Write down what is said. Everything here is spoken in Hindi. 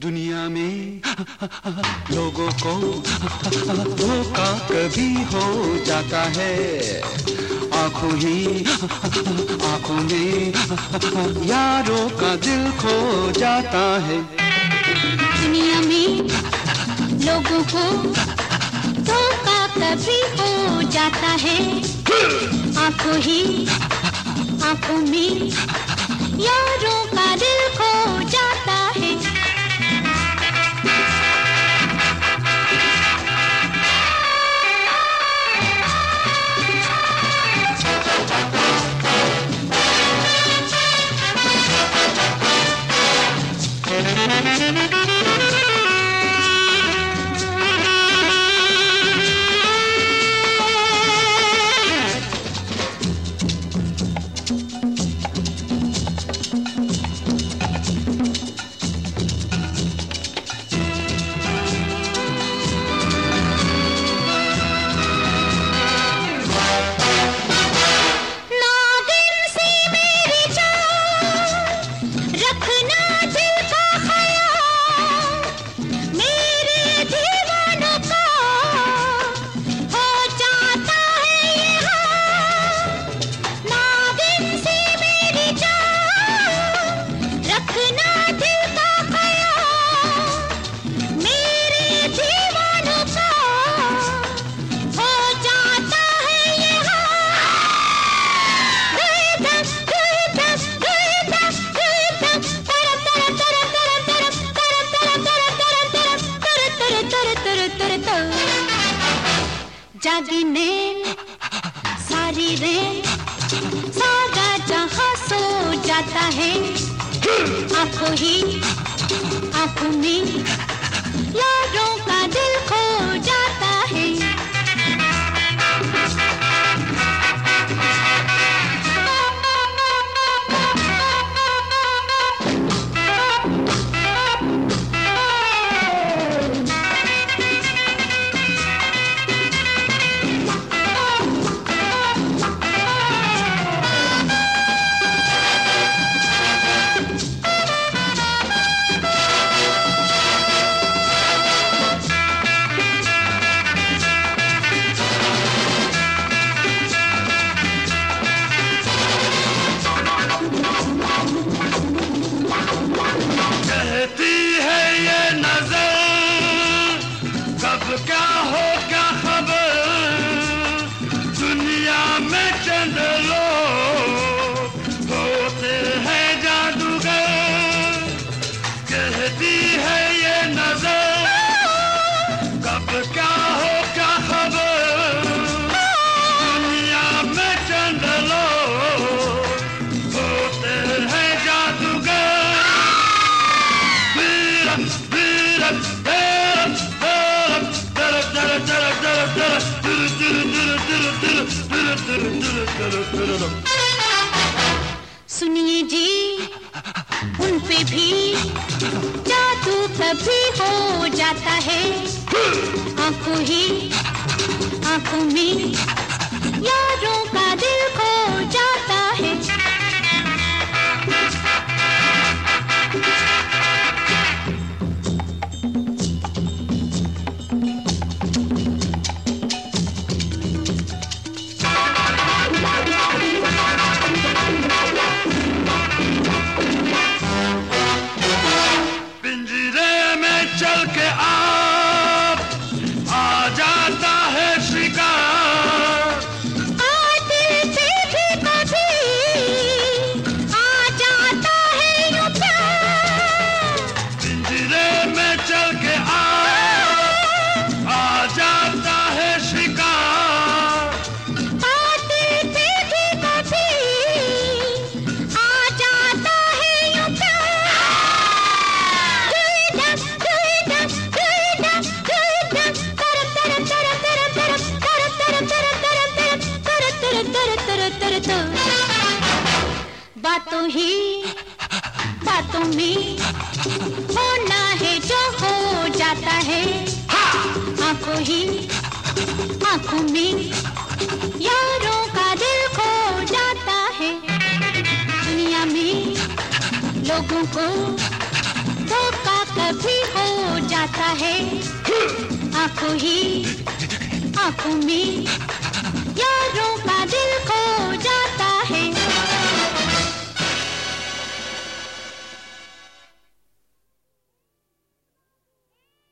दुनिया में लोगों को धोखा कभी हो जाता है। आँखों ही, आँखों में यारों का दिल खो जाता है। दुनिया में लोगों को धोखा कभी हो जाता है। आँखों ही, आँखों में यारों का दिल खो जाता है। नागिन जागिने सारी रे सारा जहाँ सो जाता है। आपको ही आपको में यारों सुनिए जी, उन पे भी जादू कभी हो जाता है। आँखों ही आँखों में यारों का दिल खो चल के आप बातों होना है जो हो जाता है। आँखों ही आँखों में यारों का दिल खो जाता है। दुनिया में आँखों को धोखा कभी हो जाता है। आँखों ही आँखों में